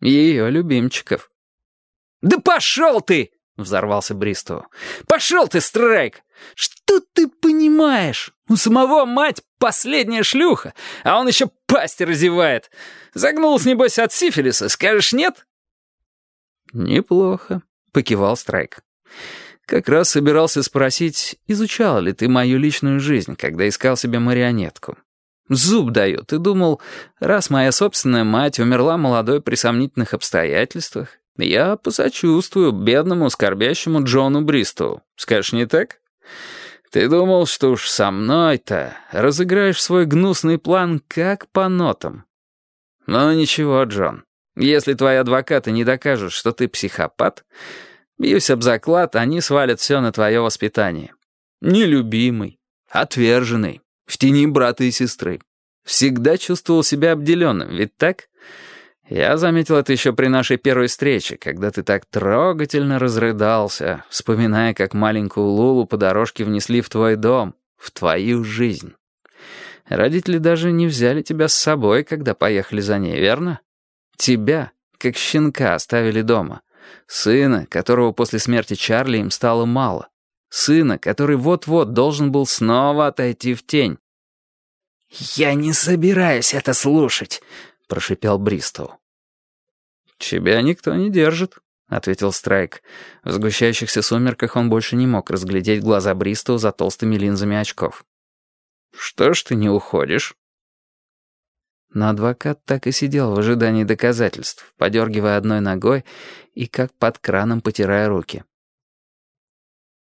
Ее любимчиков. «Да пошел ты!» — взорвался Бристоу. «Пошел ты, Страйк! Что ты понимаешь? У самого мать последняя шлюха, а он еще пасть разевает. Загнулся, небось, от сифилиса, скажешь нет?» «Неплохо», — покивал Страйк. «Как раз собирался спросить, изучал ли ты мою личную жизнь, когда искал себе марионетку. Зуб даю, ты думал, раз моя собственная мать умерла молодой при сомнительных обстоятельствах, я посочувствую бедному, скорбящему Джону Бристоу. Скажешь, не так? Ты думал, что уж со мной-то разыграешь свой гнусный план как по нотам. Ну ничего, Джон, если твои адвокаты не докажут, что ты психопат, бьюсь об заклад, они свалят все на твое воспитание. Нелюбимый, отверженный, в тени брата и сестры. Всегда чувствовал себя обделенным, ведь так? Я заметил это еще при нашей первой встрече, когда ты так трогательно разрыдался, вспоминая, как маленькую Лулу по дорожке внесли в твой дом, в твою жизнь. Родители даже не взяли тебя с собой, когда поехали за ней, верно? Тебя, как щенка, оставили дома. Сына, которого после смерти Чарли им стало мало. Сына, который вот-вот должен был снова отойти в тень. «Я не собираюсь это слушать», — прошипел Бристоу. «Тебя никто не держит», — ответил Страйк. В сгущающихся сумерках он больше не мог разглядеть глаза Бристоу за толстыми линзами очков. «Что ж ты не уходишь?» Но адвокат так и сидел в ожидании доказательств, подергивая одной ногой и как под краном потирая руки.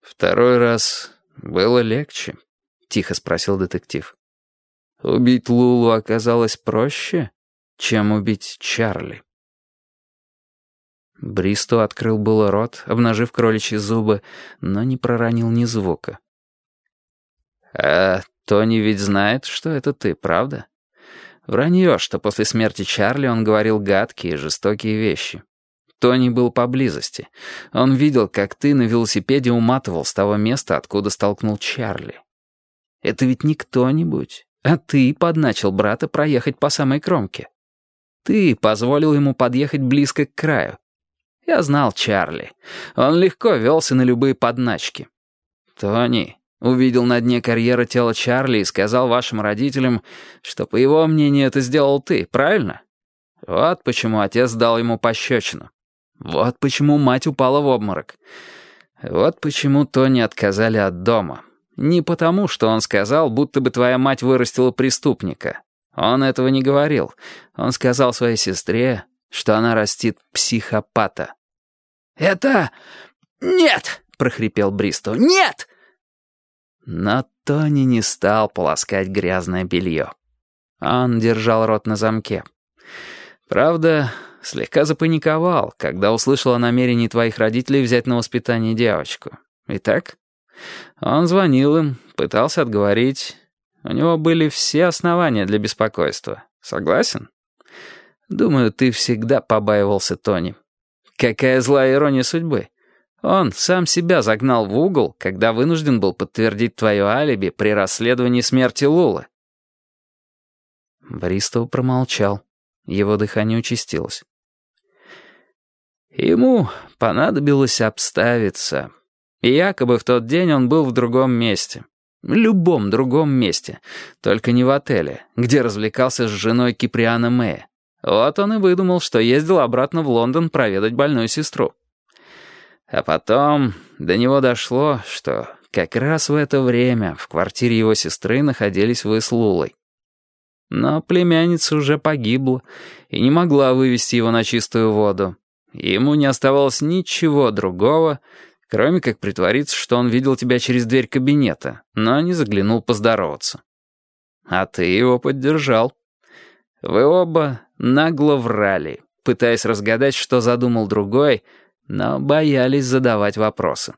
«Второй раз было легче?» — тихо спросил детектив. «Убить Лулу оказалось проще?» чем убить Чарли. Бристу открыл было рот, обнажив кроличьи зубы, но не проронил ни звука. «А Тони ведь знает, что это ты, правда? Вранье, что после смерти Чарли он говорил гадкие, жестокие вещи. Тони был поблизости. Он видел, как ты на велосипеде уматывал с того места, откуда столкнул Чарли. Это ведь не кто-нибудь, а ты подначил брата проехать по самой кромке. Ты позволил ему подъехать близко к краю. Я знал Чарли. Он легко велся на любые подначки. Тони увидел на дне карьера тело Чарли и сказал вашим родителям, что, по его мнению, это сделал ты, правильно? Вот почему отец дал ему пощечину. Вот почему мать упала в обморок. Вот почему Тони отказали от дома. Не потому, что он сказал, будто бы твоя мать вырастила преступника, он этого не говорил. Он сказал своей сестре, что она растит психопата. «Это... нет!» — прохрипел Бристу. «Нет!» Но Тони не стал полоскать грязное белье. Он держал рот на замке. Правда, слегка запаниковал, когда услышал о намерении твоих родителей взять на воспитание девочку. Итак, он звонил им, пытался отговорить, у него были все основания для беспокойства. Согласен? Думаю, ты всегда побаивался Тони. Какая злая ирония судьбы. Он сам себя загнал в угол, когда вынужден был подтвердить твое алиби при расследовании смерти Лулы. Бристоу промолчал. Его дыхание участилось. Ему понадобилось обставиться. И якобы в тот день он был в другом месте любом другом месте, только не в отеле, где развлекался с женой Киприана Мэя. Вот он и выдумал, что ездил обратно в Лондон проведать больную сестру. А потом до него дошло, что как раз в это время в квартире его сестры находились вы с Лулой. Но племянница уже погибла и не могла вывести его на чистую воду. Ему не оставалось ничего другого, Кроме как притвориться, что он видел тебя через дверь кабинета, но не заглянул поздороваться. А ты его поддержал. Вы оба нагло врали, пытаясь разгадать, что задумал другой, но боялись задавать вопросы.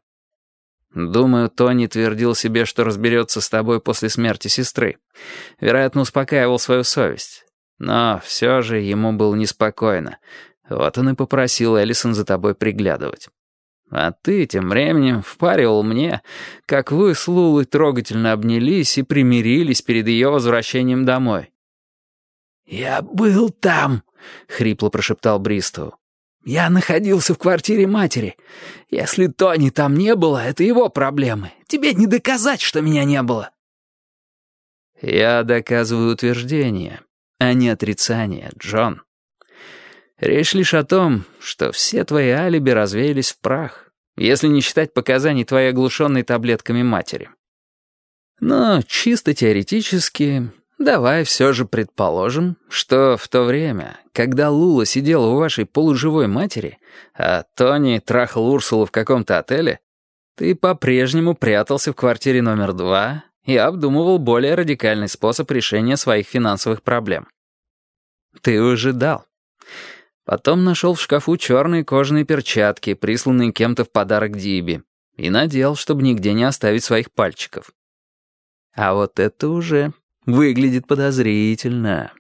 Думаю, Тони твердил себе, что разберется с тобой после смерти сестры. Вероятно, успокаивал свою совесть. Но все же ему было неспокойно. Вот он и попросил Эллисон за тобой приглядывать. А ты тем временем впаривал мне, как вы с Лулой трогательно обнялись и примирились перед ее возвращением домой. «Я был там», — хрипло прошептал Бристоу. «Я находился в квартире матери. Если Тони там не было, это его проблемы. Тебе не доказать, что меня не было». «Я доказываю утверждение, а не отрицание, Джон. Речь лишь о том, что все твои алиби развеялись в прах, если не считать показаний твоей оглушенной таблетками матери. Но чисто теоретически, давай все же предположим, что в то время, когда Лула сидела у вашей полуживой матери, а Тони трахал Урсулу в каком-то отеле, ты по-прежнему прятался в квартире номер два и обдумывал более радикальный способ решения своих финансовых проблем. Ты выжидал. Потом нашел в шкафу черные кожаные перчатки, присланные кем-то в подарок Диби, и надел, чтобы нигде не оставить своих пальчиков. А вот это уже выглядит подозрительно.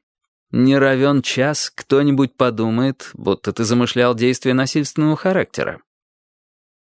Не равен час, кто-нибудь подумает, будто ты замышлял действия насильственного характера.